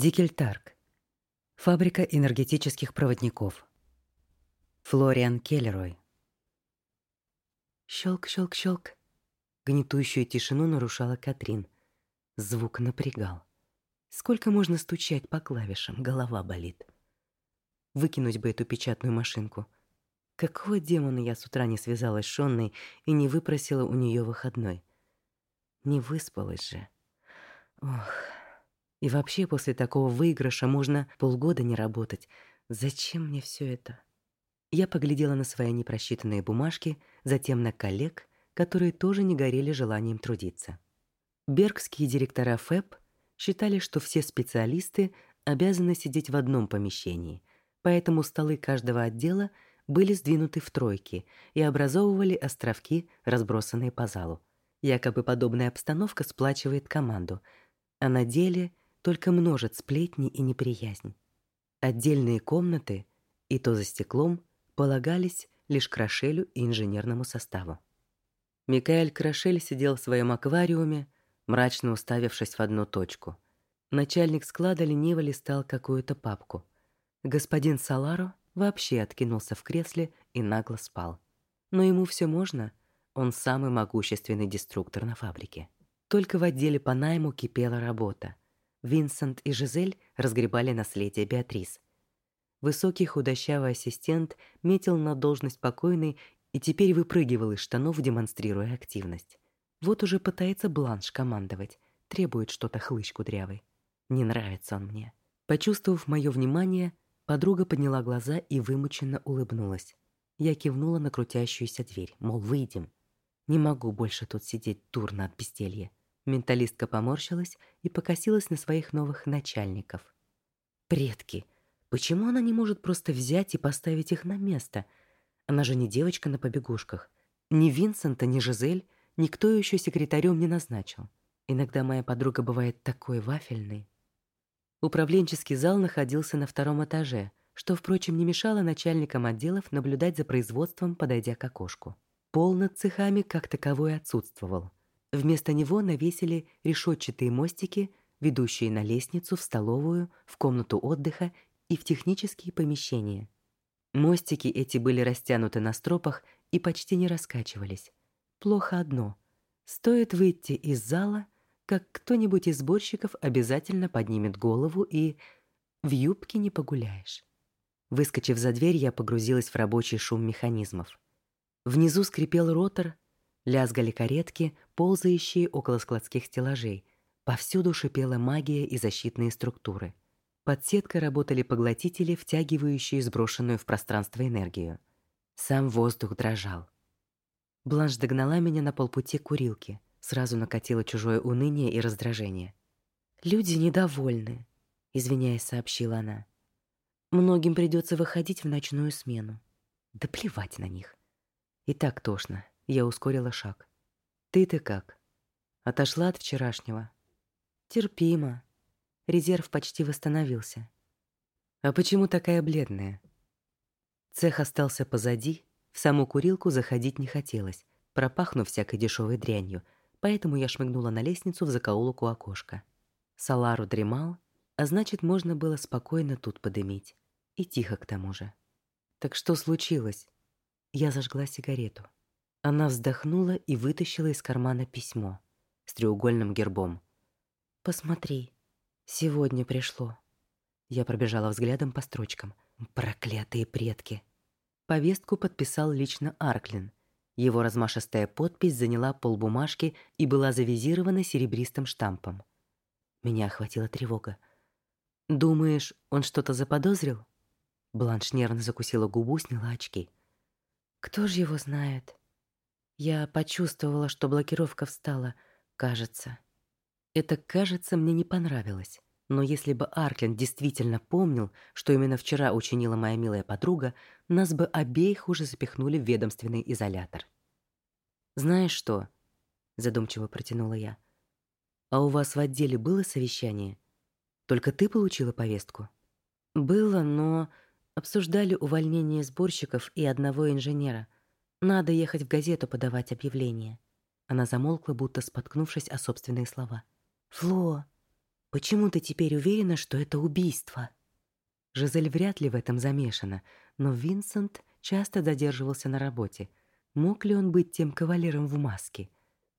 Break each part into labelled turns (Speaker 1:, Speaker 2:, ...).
Speaker 1: Дикельтарк. Фабрика энергетических проводников. Флориан Келлерой. Щелк, щелк, щелк. Гнетущую тишину нарушала Катрин. Звук напрягал. Сколько можно стучать по клавишам, голова болит. Выкинуть бы эту печатную машинку. Какого демона я с утра не связалась с Шонной и не выпросила у нее выходной? Не выспалась же. Ох... И вообще после такого выигрыша можно полгода не работать. Зачем мне все это? Я поглядела на свои непросчитанные бумажки, затем на коллег, которые тоже не горели желанием трудиться. Бергские директора ФЭП считали, что все специалисты обязаны сидеть в одном помещении, поэтому столы каждого отдела были сдвинуты в тройки и образовывали островки, разбросанные по залу. Якобы подобная обстановка сплачивает команду, а на деле только множит сплетни и неприязнь. Отдельные комнаты, и то за стеклом, полагались лишь Крашелю и инженерному составу. Микаэль Крашель сидел в своем аквариуме, мрачно уставившись в одну точку. Начальник склада лениво листал какую-то папку. Господин Саларо вообще откинулся в кресле и нагло спал. Но ему все можно, он самый могущественный деструктор на фабрике. Только в отделе по найму кипела работа — Винсент и Жизель разгребали наследие Беатрис. Высокий худощавый ассистент метил на должность покойной и теперь выпрыгивал из штанов, демонстрируя активность. Вот уже пытается Бланш командовать, требует что-то хлыщ кудрявый. Не нравится он мне. Почувствовав мое внимание, подруга подняла глаза и вымученно улыбнулась. Я кивнула на крутящуюся дверь, мол, выйдем. Не могу больше тут сидеть дурно от безделья. Менталистка поморщилась и покосилась на своих новых начальников. Предки, почему она не может просто взять и поставить их на место? Она же не девочка на побегушках. Ни Винсента, ни Жизель никто еще секретарем не назначил. Иногда моя подруга бывает такой вафельной. Управленческий зал находился на втором этаже, что, впрочем, не мешало начальникам отделов наблюдать за производством, подойдя к окошку. Пол над цехами как таковой отсутствовал. Вместо него навесили решетчатые мостики, ведущие на лестницу, в столовую, в комнату отдыха и в технические помещения. Мостики эти были растянуты на стропах и почти не раскачивались. Плохо одно. Стоит выйти из зала, как кто-нибудь из сборщиков обязательно поднимет голову и в юбке не погуляешь. Выскочив за дверь, я погрузилась в рабочий шум механизмов. Внизу скрипел ротор, Лязгали каретки, ползающие около складских стеллажей. Повсюду шипела магия и защитные структуры. Под сеткой работали поглотители, втягивающие сброшенную в пространство энергию. Сам воздух дрожал. Бланш догнала меня на полпути к курилке. Сразу накатило чужое уныние и раздражение. «Люди недовольны», — извиняясь, сообщила она. «Многим придется выходить в ночную смену. Да плевать на них. И так тошно. Я ускорила шаг. «Ты-то как? Отошла от вчерашнего?» «Терпимо. Резерв почти восстановился». «А почему такая бледная?» Цех остался позади, в саму курилку заходить не хотелось, пропахнув всякой дешевой дрянью, поэтому я шмыгнула на лестницу в закоулок у окошка. Салару дремал, а значит, можно было спокойно тут подымить. И тихо к тому же. «Так что случилось?» Я зажгла сигарету. Она вздохнула и вытащила из кармана письмо с треугольным гербом. «Посмотри, сегодня пришло». Я пробежала взглядом по строчкам. Проклятые предки. Повестку подписал лично Арклин. Его размашистая подпись заняла полбумажки и была завизирована серебристым штампом. Меня охватила тревога. «Думаешь, он что-то заподозрил?» Бланш нервно закусила губу, сняла очки. «Кто же его знает?» Я почувствовала, что блокировка встала, кажется. Это «кажется» мне не понравилось. Но если бы Арклин действительно помнил, что именно вчера учинила моя милая подруга, нас бы обеих уже запихнули в ведомственный изолятор. «Знаешь что?» — задумчиво протянула я. «А у вас в отделе было совещание? Только ты получила повестку?» «Было, но обсуждали увольнение сборщиков и одного инженера — надо ехать в газету подавать объявление. Она замолкла, будто споткнувшись о собственные слова. Фло, Почему ты теперь уверена, что это убийство? Жизель вряд ли в этом замешана, но Винсент часто задерживался на работе. Мог ли он быть тем кавалером в маске?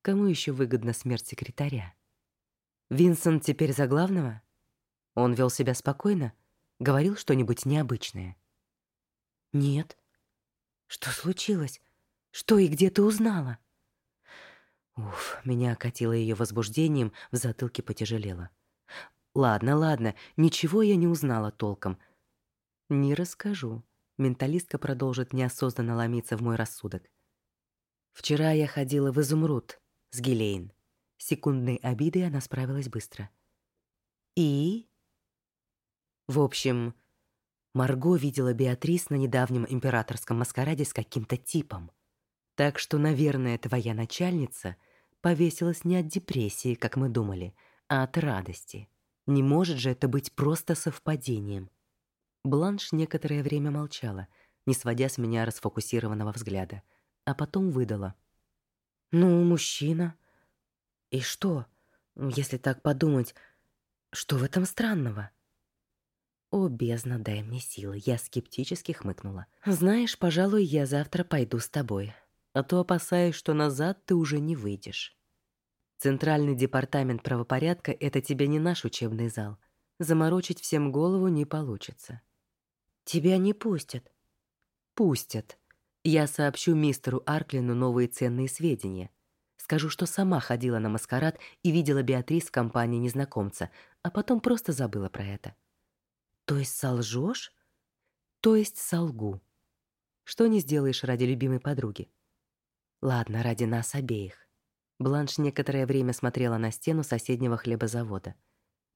Speaker 1: Кому еще выгодна смерть секретаря? Винсент теперь за главного? Он вел себя спокойно? Говорил что-нибудь необычное? Нет. Что случилось? Что и где ты узнала? Уф, меня окатило ее возбуждением, в затылке потяжелело. Ладно, ладно, ничего я не узнала толком. Не расскажу. Менталистка продолжит неосознанно ломиться в мой рассудок. Вчера я ходила в Изумруд с Гилейн. Секундной обидой она справилась быстро. И в общем, Марго видела Беатрис на недавнем императорском маскараде с каким-то типом. Так что, наверное, твоя начальница повесилась не от депрессии, как мы думали, а от радости. Не может же это быть просто совпадением. Бланш некоторое время молчала, не сводя с меня расфокусированного взгляда, а потом выдала: "Ну, мужчина. И что? Если так подумать, что в этом странного?" О, бездна, дай мне силы. Я скептически хмыкнула. Знаешь, пожалуй, я завтра пойду с тобой, а то опасаюсь, что назад ты уже не выйдешь. Центральный департамент правопорядка это тебе не наш учебный зал. Заморочить всем голову не получится. Тебя не пустят. Пустят. Я сообщу мистеру Арклину новые ценные сведения. Скажу, что сама ходила на маскарад и видела Беатрис в компании незнакомца, а потом просто забыла про это. То есть солжешь? То есть солгу. Что не сделаешь ради любимой подруги? Ладно, ради нас обеих. Бланш некоторое время смотрела на стену соседнего хлебозавода.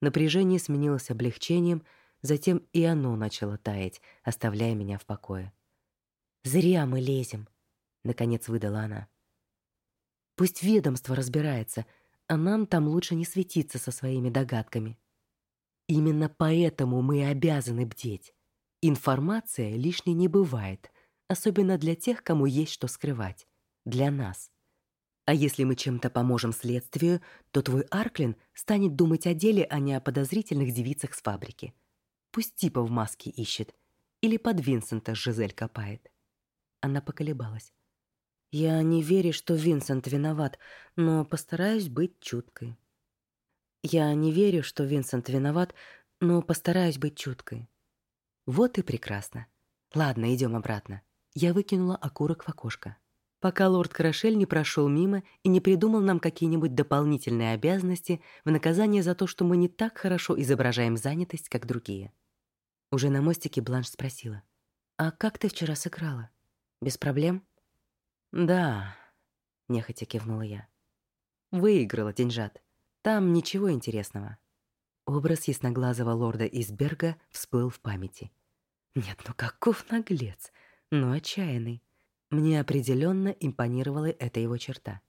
Speaker 1: Напряжение сменилось облегчением, затем и оно начало таять, оставляя меня в покое. «Зря мы лезем», — наконец выдала она. «Пусть ведомство разбирается, а нам там лучше не светиться со своими догадками. Именно поэтому мы обязаны бдеть. Информация лишней не бывает, особенно для тех, кому есть что скрывать. Для нас. А если мы чем-то поможем следствию, то твой Арклин станет думать о деле, а не о подозрительных девицах с фабрики. Пусть типа в маске ищет. Или под Винсента Жизель копает. Она поколебалась. Я не верю, что Винсент виноват, но постараюсь быть чуткой. Я не верю, что Винсент виноват, но постараюсь быть чуткой. Вот и прекрасно. Ладно, идем обратно. Я выкинула окурок в окошко пока лорд Карашель не прошел мимо и не придумал нам какие-нибудь дополнительные обязанности в наказание за то, что мы не так хорошо изображаем занятость, как другие. Уже на мостике Бланш спросила: "А как ты вчера сыграла? Без проблем?" "Да", нехотя кивнула я. "Выиграла деньжат. Там ничего интересного". Образ ясноглазого лорда Изберга всплыл в памяти. Нет, ну каков наглец, но отчаянный. Мне определенно импонировала эта его черта.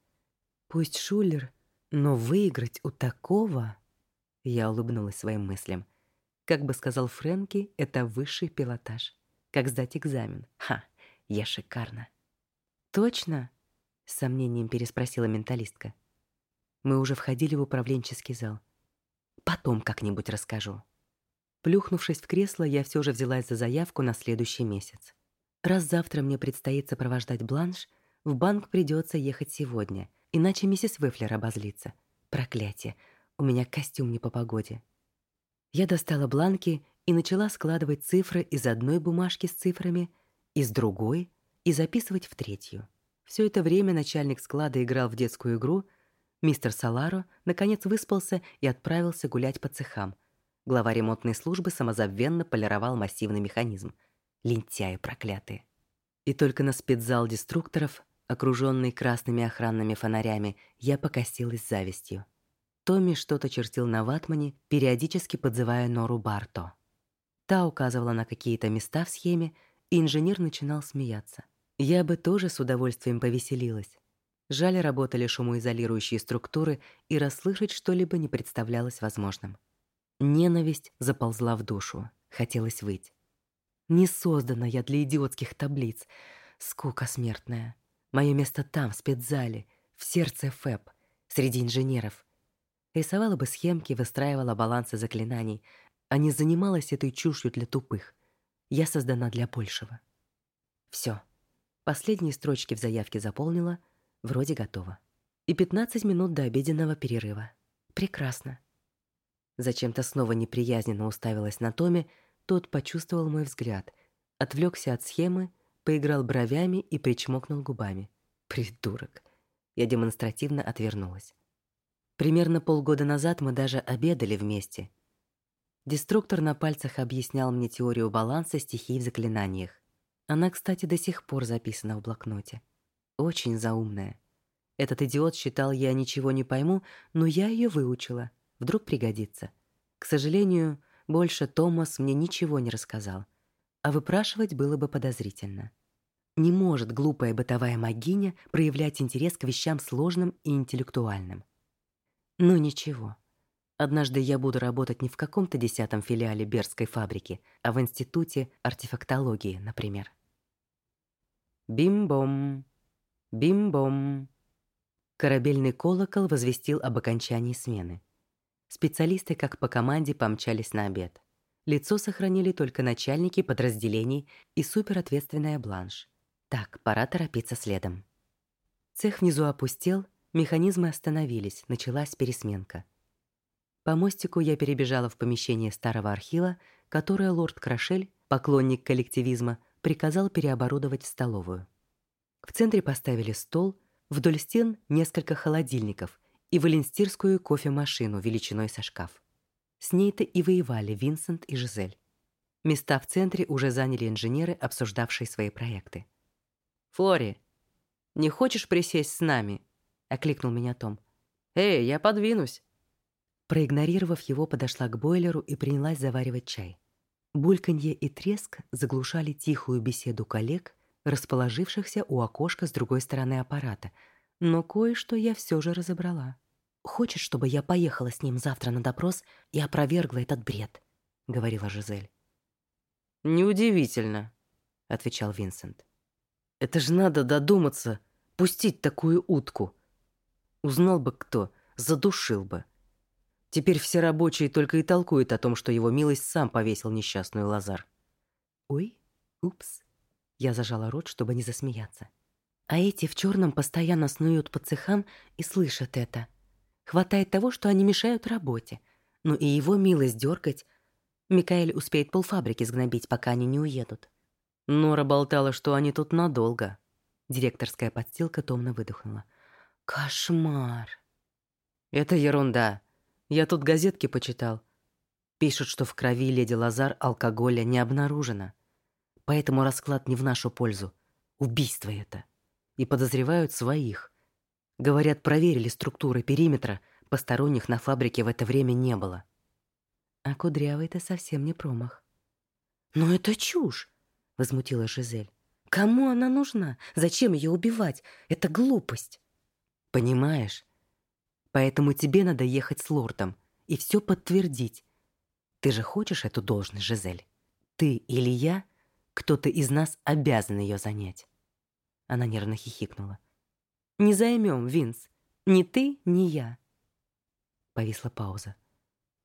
Speaker 1: Пусть шулер, но выиграть у такого... Я улыбнулась своим мыслям. Как бы сказал Фрэнки, это высший пилотаж. Как сдать экзамен. Ха, я шикарно. Точно? С сомнением переспросила менталистка. Мы уже входили в управленческий зал. Потом как-нибудь расскажу. Плюхнувшись в кресло, я все же взялась за заявку на следующий месяц. Раз завтра мне предстоит сопровождать Бланш, в банк придется ехать сегодня, иначе миссис Вефлер обозлится. Проклятие, у меня костюм не по погоде. Я достала бланки и начала складывать цифры из одной бумажки с цифрами, из другой и записывать в третью. Все это время начальник склада играл в детскую игру. Мистер Саларо наконец выспался и отправился гулять по цехам. Глава ремонтной службы самозабвенно полировал массивный механизм — лентяи проклятые. И только на спецзал деструкторов, окруженный красными охранными фонарями, я покосилась завистью. Томми что-то чертил на ватмане, периодически подзывая Нору Барто. Та указывала на какие-то места в схеме, и инженер начинал смеяться. Я бы тоже с удовольствием повеселилась. Жаль, работали шумоизолирующие структуры, и расслышать что-либо не представлялось возможным. Ненависть заползла в душу, хотелось выть. Не создана я для идиотских таблиц. Скука смертная. Мое место там, в спецзале, в сердце ФЭП, среди инженеров. Рисовала бы схемки, выстраивала балансы заклинаний, а не занималась этой чушью для тупых. Я создана для большего. Все. Последние строчки в заявке заполнила, вроде готово. И 15 минут до обеденного перерыва. Прекрасно. Зачем-то снова неприязненно уставилась на Томе, тот почувствовал мой взгляд, отвлекся от схемы, поиграл бровями и причмокнул губами. Придурок. Я демонстративно отвернулась. Примерно полгода назад мы даже обедали вместе. Деструктор на пальцах объяснял мне теорию баланса стихий в заклинаниях. Она, кстати, до сих пор записана в блокноте. Очень заумная. Этот идиот считал, я ничего не пойму, но я ее выучила. Вдруг пригодится. К сожалению, больше Томас мне ничего не рассказал. А выпрашивать было бы подозрительно. Не может глупая бытовая магиня проявлять интерес к вещам сложным и интеллектуальным. Ну ничего. Однажды я буду работать не в каком-то десятом филиале Берской фабрики, а в институте артефактологии, например. Бим-бом, бим-бом. Корабельный колокол возвестил об окончании смены. Специалисты, как по команде, помчались на обед. Лицо сохранили только начальники подразделений и суперответственная бланш. Так, пора торопиться следом. Цех внизу опустел, Механизмы остановились, началась пересменка. По мостику я перебежала в помещение старого архива, которое лорд Крашель, поклонник коллективизма, приказал переоборудовать в столовую. В центре поставили стол, вдоль стен несколько холодильников и валенстирскую кофемашину величиной со шкаф. С ней-то и воевали Винсент и Жизель. Места в центре уже заняли инженеры, обсуждавшие свои проекты. «Флори, не хочешь присесть с нами?» окликнул меня Том. Эй, я подвинусь. Проигнорировав его, подошла к бойлеру и принялась заваривать чай. Бульканье и треск заглушали тихую беседу коллег, расположившихся у окошка с другой стороны аппарата, но кое-что я все же разобрала. «Хочешь, чтобы я поехала с ним завтра на допрос и опровергла этот бред?» — говорила Жизель.
Speaker 2: «Неудивительно», — отвечал Винсент. «Это ж надо додуматься, пустить такую утку. Узнал бы кто, задушил бы. Теперь все рабочие только и толкуют о том, что его милость сам повесил несчастную Лазар.
Speaker 1: Ой, упс. Я зажала рот, чтобы не засмеяться. А эти в черном постоянно снуют по цехам и слышат это. Хватает того, что они мешают работе. Ну и его милость дергать. Микаэль успеет полфабрики сгнобить, пока они не уедут.
Speaker 2: Нора болтала, что они тут надолго.
Speaker 1: Директорская подстилка томно выдохнула. Кошмар.
Speaker 2: Это ерунда. Я тут газетки почитал. Пишут, что в крови леди Лазар алкоголя не обнаружено. Поэтому расклад не в нашу пользу. Убийство это. И подозревают своих. Говорят, проверили структуры периметра, посторонних на фабрике в это время не было.
Speaker 1: А кудрявый-то совсем не промах. «Но это чушь!» — возмутилась Жизель. «Кому она нужна? Зачем ее убивать? Это глупость!»
Speaker 2: Понимаешь? Поэтому тебе надо ехать с лордом и все подтвердить. Ты же хочешь эту должность, Жизель? Ты или я, кто-то из нас обязан ее занять. Она нервно хихикнула.
Speaker 1: Не займем, Винс. Ни ты, ни я. Повисла пауза.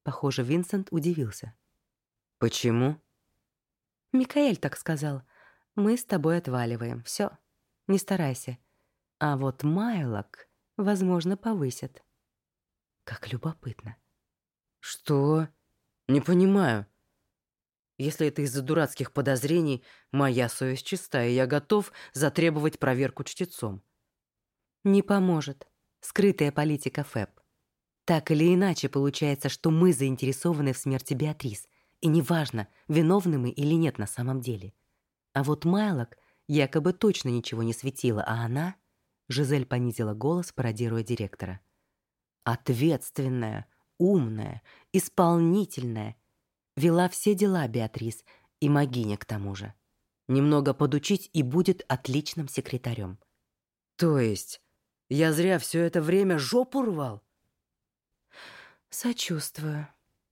Speaker 1: Похоже, Винсент удивился.
Speaker 2: Почему?
Speaker 1: Микаэль так сказал. Мы с тобой отваливаем. Все. Не старайся. А вот Майлок возможно, повысят. Как любопытно.
Speaker 2: Что? Не понимаю. Если это из-за дурацких подозрений, моя совесть чиста, и я готов затребовать проверку чтецом.
Speaker 1: Не поможет. Скрытая политика ФЭП. Так или иначе, получается, что мы заинтересованы в смерти Беатрис, и неважно, виновны мы или нет на самом деле. А вот Майлок якобы точно ничего не светила, а она... Жизель понизила голос, пародируя директора. Ответственная, умная, исполнительная. Вела все дела Беатрис и магиня к тому же. Немного подучить и будет отличным секретарем.
Speaker 2: То есть я зря все это время жопу рвал?
Speaker 1: Сочувствую.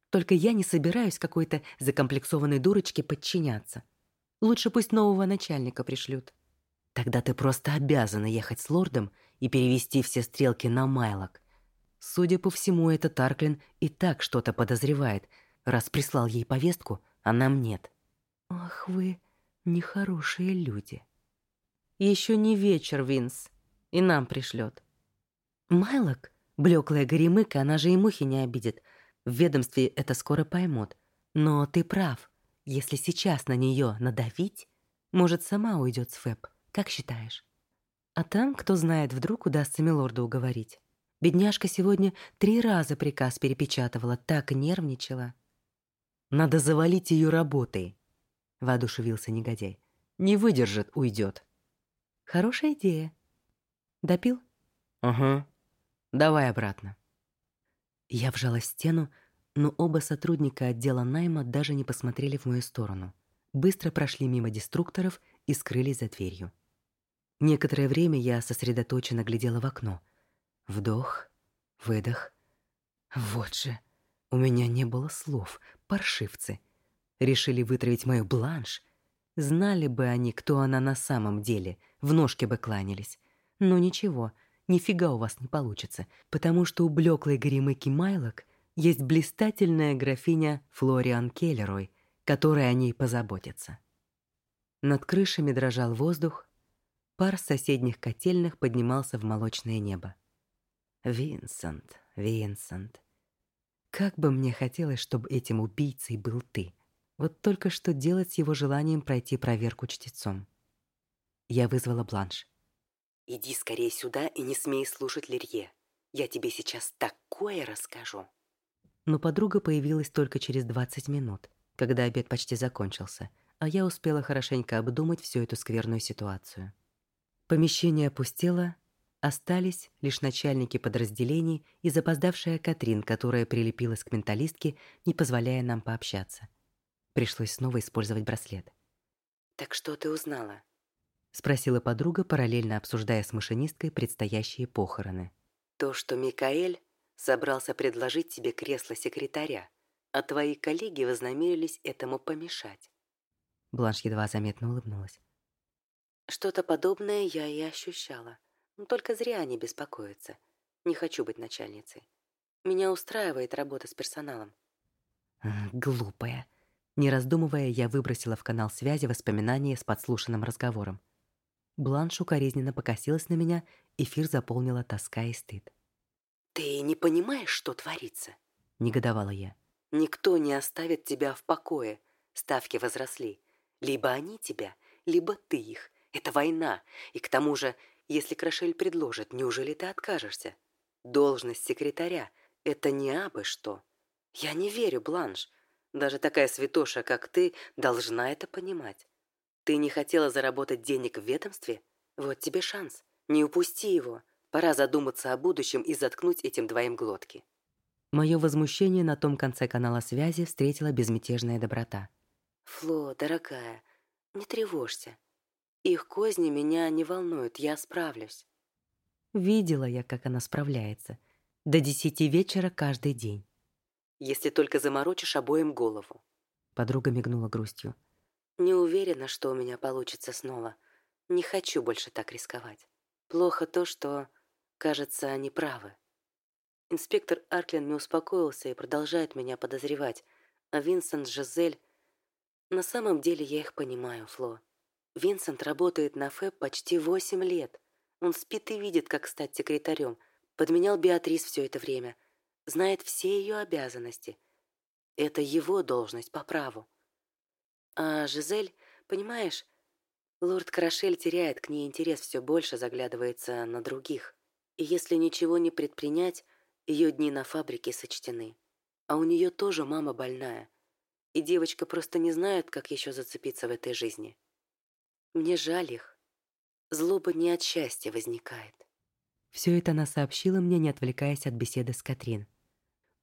Speaker 1: Только я не собираюсь какой-то закомплексованной дурочке подчиняться. Лучше пусть нового начальника пришлют.
Speaker 2: Тогда ты просто обязана ехать с лордом и перевести все стрелки на Майлок. Судя по всему, этот Тарклин и так что-то подозревает. Раз прислал ей повестку, а нам нет.
Speaker 1: Ах вы нехорошие люди.
Speaker 2: Еще не вечер, Винс. И нам пришлет.
Speaker 1: Майлок, блеклая горемыка, она же и мухи не обидит. В ведомстве это скоро поймут. Но ты прав. Если сейчас на нее надавить, может, сама уйдет с Фэб. Как считаешь? А там, кто знает, вдруг удастся милорду уговорить. Бедняжка сегодня три раза приказ перепечатывала, так нервничала.
Speaker 2: «Надо завалить ее работой», — воодушевился негодяй. «Не выдержит, уйдет».
Speaker 1: «Хорошая идея. Допил?»
Speaker 2: «Угу. Давай обратно».
Speaker 1: Я вжала стену, но оба сотрудника отдела найма даже не посмотрели в мою сторону. Быстро прошли мимо деструкторов и скрылись за дверью. Некоторое время я сосредоточенно глядела в окно. Вдох, выдох. Вот же, у меня не было слов, паршивцы. Решили вытравить мою бланш. Знали бы они, кто она на самом деле, в ножке бы кланялись. Но ничего, нифига у вас не получится, потому что у блеклой горемыки Майлок есть блистательная графиня Флориан Келлерой, которая о ней позаботится. Над крышами дрожал воздух, пар соседних котельных поднимался в молочное небо. Винсент, Винсент. Как бы мне хотелось, чтобы этим убийцей был ты. Вот только что делать с его желанием пройти проверку чтецом. Я вызвала Бланш. «Иди скорее сюда и не смей слушать Лерье. Я тебе сейчас такое расскажу». Но подруга появилась только через 20 минут, когда обед почти закончился, а я успела хорошенько обдумать всю эту скверную ситуацию. Помещение опустело, Остались лишь начальники подразделений и запоздавшая Катрин, которая прилепилась к менталистке, не позволяя нам пообщаться. Пришлось снова использовать браслет. «Так что ты узнала?» — спросила подруга, параллельно обсуждая с машинисткой предстоящие похороны. «То, что Микаэль собрался предложить тебе кресло секретаря, а твои коллеги вознамерились этому помешать». Бланш едва заметно улыбнулась. «Что-то подобное я и ощущала». Но только зря они беспокоятся. Не хочу быть начальницей. Меня устраивает работа с персоналом. Глупая. Не раздумывая, я выбросила в канал связи воспоминания с подслушанным разговором. Бланш укоризненно покосилась на меня, эфир заполнила тоска и стыд. «Ты не понимаешь, что творится?» — негодовала я. «Никто не оставит тебя в покое. Ставки возросли. Либо они тебя, либо ты их. Это война. И к тому же если Крашель предложит, неужели ты откажешься? Должность секретаря — это не абы что. Я не верю, Бланш. Даже такая святоша, как ты, должна это понимать. Ты не хотела заработать денег в ведомстве? Вот тебе шанс. Не упусти его. Пора задуматься о будущем и заткнуть этим двоим глотки. Мое возмущение на том конце канала связи встретила безмятежная доброта. «Фло, дорогая, не тревожься. Их козни меня не волнуют, я справлюсь. Видела я, как она справляется. До десяти вечера каждый день. Если только заморочишь обоим голову. Подруга мигнула грустью. Не уверена, что у меня получится снова. Не хочу больше так рисковать. Плохо то, что, кажется, они правы. Инспектор Арклин не успокоился и продолжает меня подозревать, а Винсент Жизель... На самом деле я их понимаю, Фло. Винсент работает на ФЭП почти восемь лет. Он спит и видит, как стать секретарем. Подменял Беатрис все это время. Знает все ее обязанности. Это его должность по праву. А Жизель, понимаешь, лорд Карашель теряет к ней интерес все больше, заглядывается на других. И если ничего не предпринять, ее дни на фабрике сочтены. А у нее тоже мама больная. И девочка просто не знает, как еще зацепиться в этой жизни. Мне жаль их. Злоба не от счастья возникает. Все это она сообщила мне, не отвлекаясь от беседы с Катрин.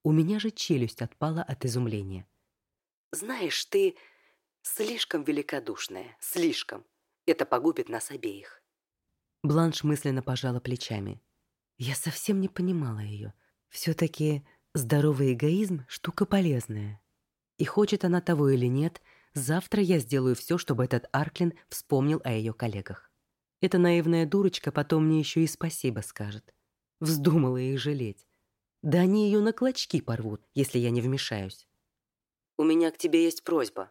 Speaker 1: У меня же челюсть отпала от изумления. «Знаешь, ты слишком великодушная, слишком. Это погубит нас обеих». Бланш мысленно пожала плечами. Я совсем не понимала ее. Все-таки здоровый эгоизм — штука полезная. И хочет она того или нет — Завтра я сделаю все, чтобы этот Арклин вспомнил о ее коллегах. Эта наивная дурочка потом мне еще и спасибо скажет. Вздумала их жалеть. Да они ее на клочки порвут, если я не вмешаюсь. У меня к тебе есть просьба.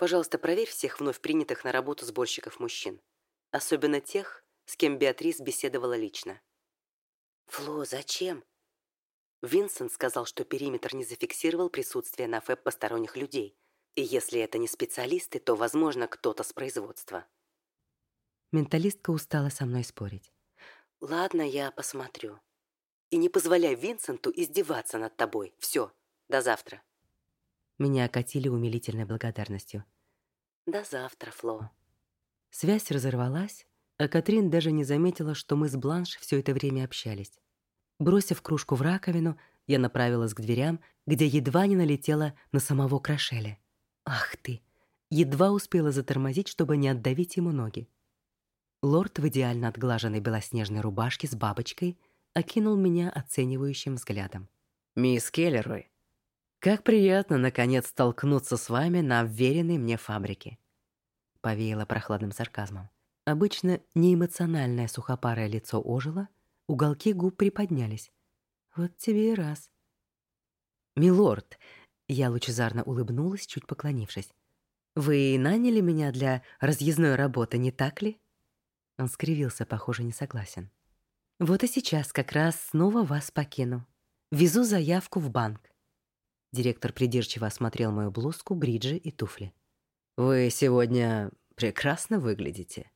Speaker 1: Пожалуйста, проверь всех вновь принятых на работу сборщиков мужчин. Особенно тех, с кем Беатрис беседовала лично. Фло, зачем? Винсент сказал, что периметр не зафиксировал присутствие на ФЭП посторонних людей. И если это не специалисты, то, возможно, кто-то с производства. Менталистка устала со мной спорить. «Ладно, я посмотрю. И не позволяй Винсенту издеваться над тобой. Все, до завтра». Меня окатили умилительной благодарностью. «До завтра, Фло». Связь разорвалась, а Катрин даже не заметила, что мы с Бланш все это время общались. Бросив кружку в раковину, я направилась к дверям, где едва не налетела на самого Крашеля. Ах ты! Едва успела затормозить, чтобы не отдавить ему ноги. Лорд в идеально отглаженной белоснежной рубашке с бабочкой окинул меня оценивающим взглядом.
Speaker 2: «Мисс Келлерой, как приятно, наконец, столкнуться с вами на вверенной мне фабрике!» Повеяло прохладным сарказмом.
Speaker 1: Обычно неэмоциональное сухопарое лицо ожило, уголки губ приподнялись. «Вот тебе и раз». «Милорд!» — я лучезарно улыбнулась, чуть поклонившись. «Вы наняли меня для разъездной работы, не так ли?» Он скривился, похоже, не согласен. «Вот и сейчас как раз снова вас покину. Везу заявку в банк». Директор придирчиво осмотрел мою блузку, бриджи и туфли.
Speaker 2: «Вы сегодня прекрасно выглядите».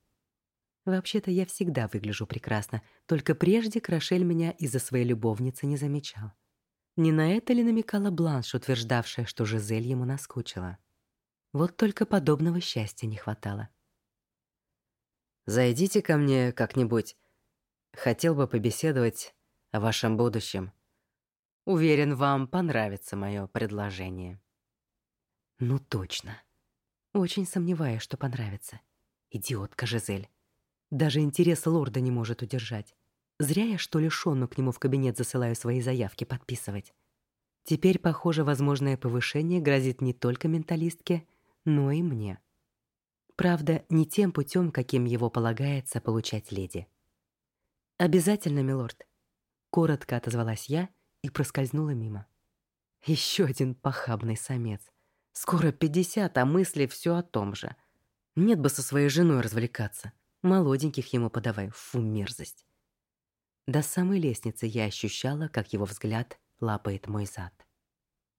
Speaker 1: Вообще-то я всегда выгляжу прекрасно, только прежде Крашель меня из-за своей любовницы не замечал. Не на это ли намекала Бланш, утверждавшая, что Жизель ему наскучила? Вот только подобного счастья не хватало.
Speaker 2: Зайдите ко мне как-нибудь. Хотел бы побеседовать о вашем будущем. Уверен, вам понравится мое предложение.
Speaker 1: Ну точно. Очень сомневаюсь, что понравится. Идиотка Жизель. Даже интерес лорда не может удержать. Зря я, что ли, Шонну к нему в кабинет засылаю свои заявки подписывать. Теперь, похоже, возможное повышение грозит не только менталистке, но и мне. Правда, не тем путем, каким его полагается получать леди. «Обязательно, милорд», — коротко отозвалась я и проскользнула мимо. Еще один похабный самец. Скоро пятьдесят, а мысли все о том же. Нет бы со своей женой развлекаться. Молоденьких ему подавай, фу, мерзость. До самой лестницы я ощущала, как его взгляд лапает мой зад.